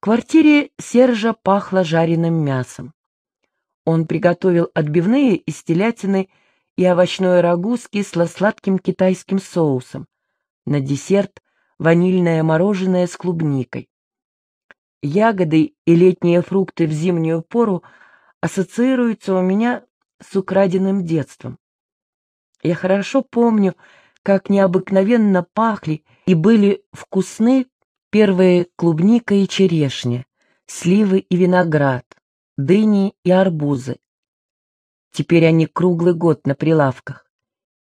квартире Сержа пахло жареным мясом. Он приготовил отбивные из телятины и овощное рагу с кисло-сладким китайским соусом. На десерт ванильное мороженое с клубникой. Ягоды и летние фрукты в зимнюю пору ассоциируются у меня с украденным детством. Я хорошо помню, как необыкновенно пахли и были вкусны первые клубника и черешня, сливы и виноград, дыни и арбузы. Теперь они круглый год на прилавках,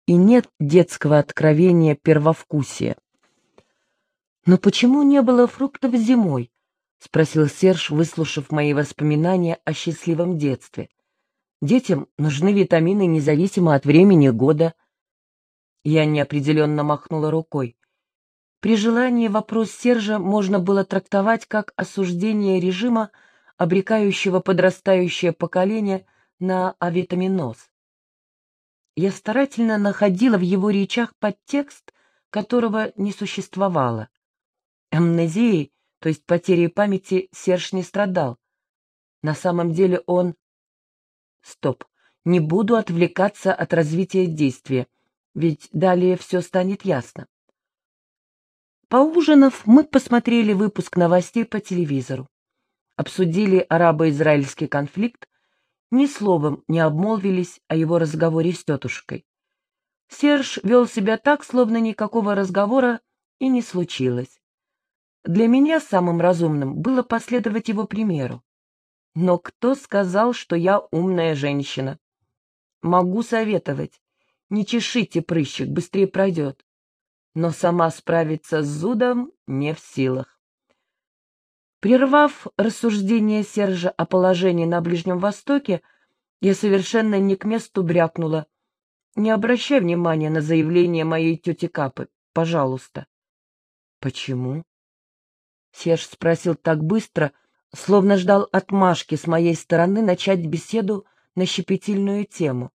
и нет детского откровения первовкусия. «Но почему не было фруктов зимой?» — спросил Серж, выслушав мои воспоминания о счастливом детстве. «Детям нужны витамины независимо от времени года». Я неопределенно махнула рукой. При желании вопрос Сержа можно было трактовать как осуждение режима, обрекающего подрастающее поколение на авитаминоз. Я старательно находила в его речах подтекст, которого не существовало. Амнезией, то есть потерей памяти, Серж не страдал. На самом деле он... Стоп, не буду отвлекаться от развития действия, ведь далее все станет ясно. Поужинав, мы посмотрели выпуск новостей по телевизору обсудили арабо-израильский конфликт, ни словом не обмолвились о его разговоре с тетушкой. Серж вел себя так, словно никакого разговора и не случилось. Для меня самым разумным было последовать его примеру. Но кто сказал, что я умная женщина? Могу советовать. Не чешите прыщик, быстрее пройдет. Но сама справиться с зудом не в силах. Прервав рассуждение Сержа о положении на Ближнем Востоке, я совершенно не к месту брякнула. Не обращай внимания на заявление моей тети Капы, пожалуйста. Почему? Серж спросил так быстро, словно ждал отмашки с моей стороны начать беседу на щепетильную тему.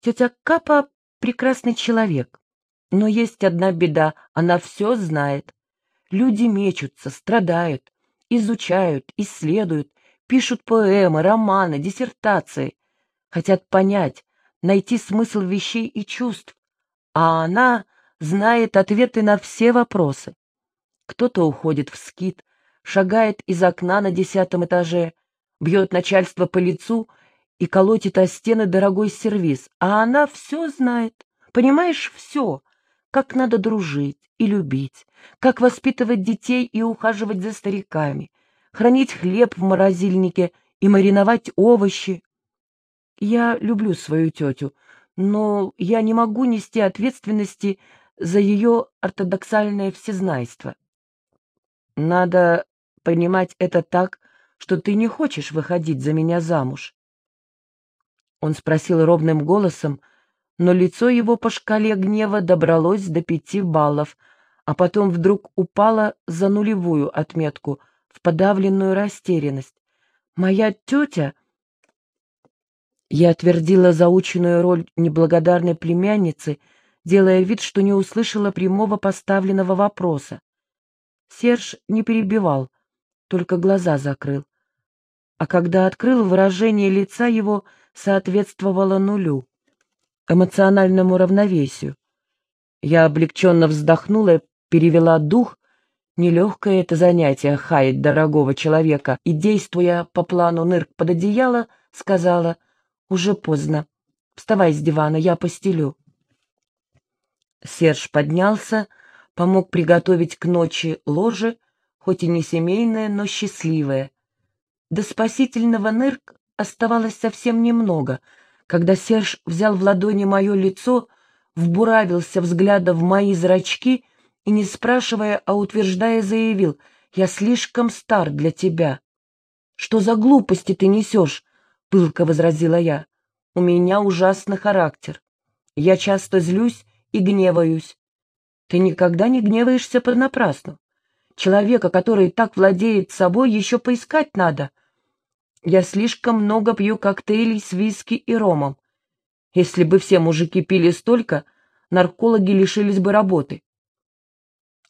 Тетя Капа — прекрасный человек, но есть одна беда, она все знает. Люди мечутся, страдают, изучают, исследуют, пишут поэмы, романы, диссертации, хотят понять, найти смысл вещей и чувств, а она знает ответы на все вопросы. Кто-то уходит в скит, шагает из окна на десятом этаже, бьет начальство по лицу и колотит о стены дорогой сервиз, а она все знает, понимаешь, все, как надо дружить и любить, как воспитывать детей и ухаживать за стариками, хранить хлеб в морозильнике и мариновать овощи. Я люблю свою тетю, но я не могу нести ответственности за ее ортодоксальное всезнайство. Надо понимать это так, что ты не хочешь выходить за меня замуж. Он спросил ровным голосом, но лицо его по шкале гнева добралось до пяти баллов, а потом вдруг упало за нулевую отметку, в подавленную растерянность. «Моя тетя...» Я отвердила заученную роль неблагодарной племянницы, делая вид, что не услышала прямого поставленного вопроса. Серж не перебивал, только глаза закрыл. А когда открыл, выражение лица его соответствовало нулю эмоциональному равновесию. Я облегченно вздохнула, перевела дух. Нелегкое это занятие — хаять дорогого человека, и, действуя по плану нырк под одеяло, сказала, «Уже поздно. Вставай с дивана, я постелю». Серж поднялся, помог приготовить к ночи ложе, хоть и не семейное, но счастливое. До спасительного нырк оставалось совсем немного — когда Серж взял в ладони мое лицо, вбуравился взглядом в мои зрачки и, не спрашивая, а утверждая, заявил, «Я слишком стар для тебя». «Что за глупости ты несешь?» — пылко возразила я. «У меня ужасный характер. Я часто злюсь и гневаюсь. Ты никогда не гневаешься понапрасну. Человека, который так владеет собой, еще поискать надо. Я слишком много пью коктейлей с виски и ромом. Если бы все мужики пили столько, наркологи лишились бы работы.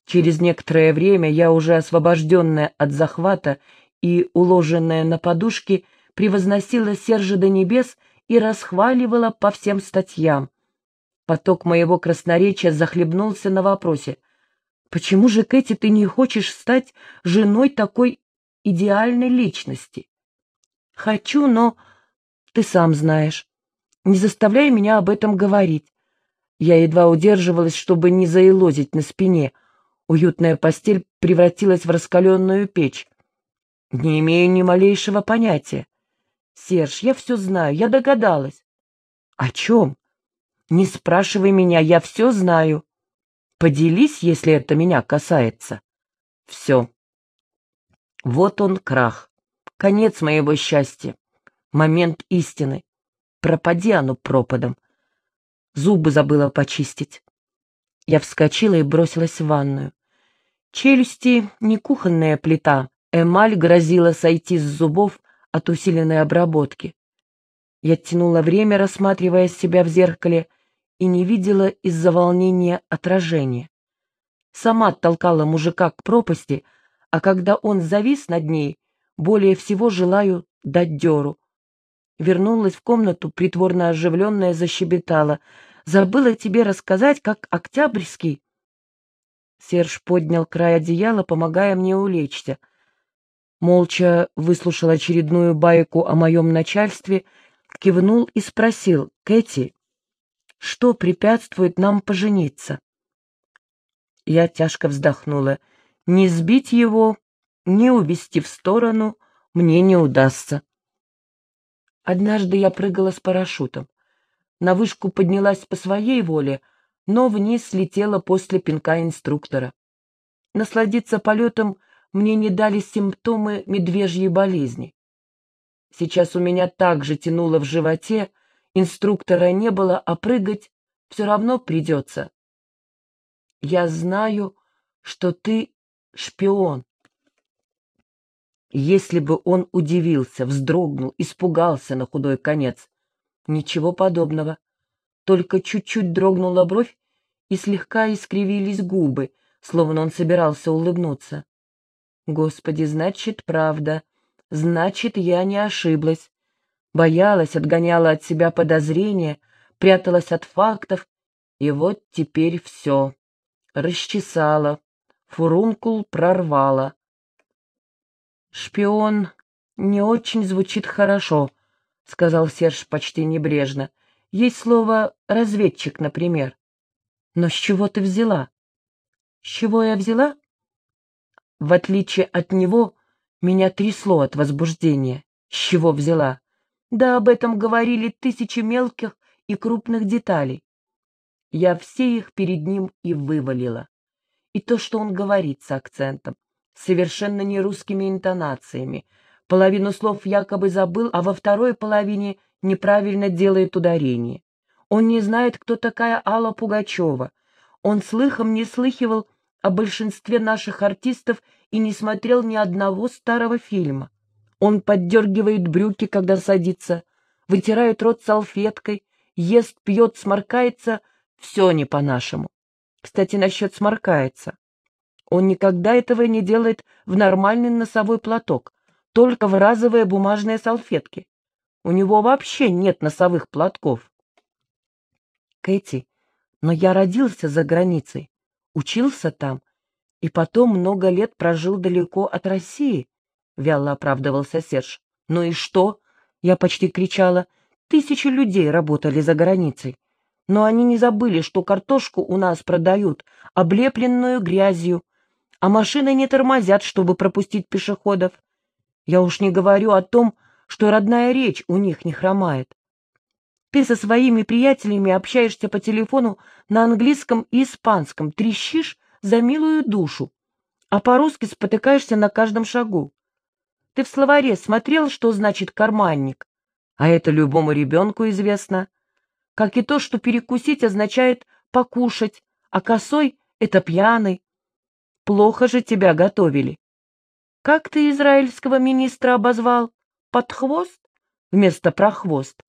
Через некоторое время я, уже освобожденная от захвата и уложенная на подушки, превозносила Сержа до небес и расхваливала по всем статьям. Поток моего красноречия захлебнулся на вопросе, «Почему же, Кэти, ты не хочешь стать женой такой идеальной личности?» «Хочу, но ты сам знаешь. Не заставляй меня об этом говорить. Я едва удерживалась, чтобы не заилозить на спине. Уютная постель превратилась в раскаленную печь. Не имею ни малейшего понятия. Серж, я все знаю, я догадалась. О чем? Не спрашивай меня, я все знаю. Поделись, если это меня касается. Все. Вот он, крах. Конец моего счастья. Момент истины. Пропади оно пропадом. Зубы забыла почистить. Я вскочила и бросилась в ванную. Челюсти — не кухонная плита, эмаль грозила сойти с зубов от усиленной обработки. Я тянула время, рассматривая себя в зеркале, и не видела из-за волнения отражения. Сама оттолкала мужика к пропасти, а когда он завис над ней, более всего желаю дать дёру. Вернулась в комнату, притворно оживленная, защебетала. «Забыла тебе рассказать, как Октябрьский...» Серж поднял край одеяла, помогая мне улечься. Молча выслушал очередную байку о моем начальстве, кивнул и спросил, «Кэти, что препятствует нам пожениться?» Я тяжко вздохнула. «Не сбить его, не увести в сторону мне не удастся». Однажды я прыгала с парашютом. На вышку поднялась по своей воле, но вниз слетела после пинка инструктора. Насладиться полетом мне не дали симптомы медвежьей болезни. Сейчас у меня также тянуло в животе, инструктора не было, а прыгать все равно придется. Я знаю, что ты шпион. Если бы он удивился, вздрогнул, испугался на худой конец. Ничего подобного. Только чуть-чуть дрогнула бровь, и слегка искривились губы, словно он собирался улыбнуться. Господи, значит, правда. Значит, я не ошиблась. Боялась, отгоняла от себя подозрения, пряталась от фактов, и вот теперь все. Расчесала, фурункул прорвала. «Шпион не очень звучит хорошо», — сказал Серж почти небрежно. «Есть слово «разведчик», например». «Но с чего ты взяла?» «С чего я взяла?» В отличие от него, меня трясло от возбуждения. С чего взяла? Да об этом говорили тысячи мелких и крупных деталей. Я все их перед ним и вывалила. И то, что он говорит с акцентом, совершенно не русскими интонациями, половину слов якобы забыл, а во второй половине неправильно делает ударение. Он не знает, кто такая Алла Пугачева. Он слыхом не слыхивал о большинстве наших артистов и не смотрел ни одного старого фильма. Он поддергивает брюки, когда садится, вытирает рот салфеткой, ест, пьет, сморкается, все не по-нашему. Кстати, насчет сморкается. Он никогда этого не делает в нормальный носовой платок, только в разовые бумажные салфетки. У него вообще нет носовых платков. Кэти, но я родился за границей учился там и потом много лет прожил далеко от России, — вяло оправдывался Серж. Ну и что? — я почти кричала. Тысячи людей работали за границей. Но они не забыли, что картошку у нас продают, облепленную грязью, а машины не тормозят, чтобы пропустить пешеходов. Я уж не говорю о том, что родная речь у них не хромает. Ты со своими приятелями общаешься по телефону на английском и испанском, трещишь за милую душу, а по-русски спотыкаешься на каждом шагу. Ты в словаре смотрел, что значит «карманник», а это любому ребенку известно, как и то, что перекусить означает «покушать», а косой — это пьяный. Плохо же тебя готовили. Как ты израильского министра обозвал? Под хвост вместо прохвост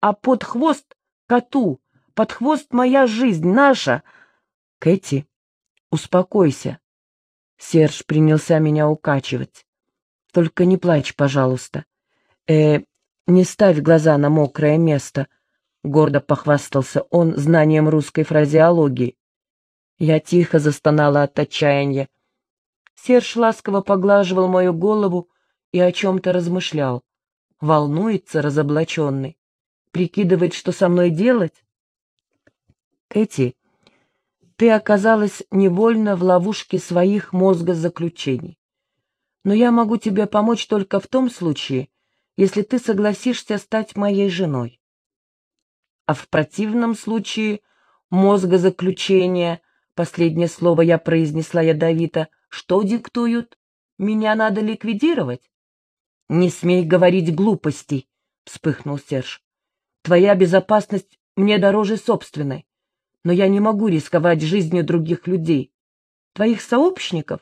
а под хвост коту, под хвост моя жизнь, наша. Кэти, Успокойся. Серж принялся меня укачивать. Только не плачь, пожалуйста. Э, не ставь глаза на мокрое место, гордо похвастался он знанием русской фразеологии. Я тихо застонала от отчаяния. Серж ласково поглаживал мою голову и о чем-то размышлял. Волнуется разоблаченный. Прикидывает, что со мной делать? Кэти, ты оказалась невольно в ловушке своих мозгозаключений. Но я могу тебе помочь только в том случае, если ты согласишься стать моей женой. А в противном случае мозгозаключение, последнее слово я произнесла ядовито, что диктуют? Меня надо ликвидировать? Не смей говорить глупостей, вспыхнул Серж. Твоя безопасность мне дороже собственной, но я не могу рисковать жизнью других людей. Твоих сообщников?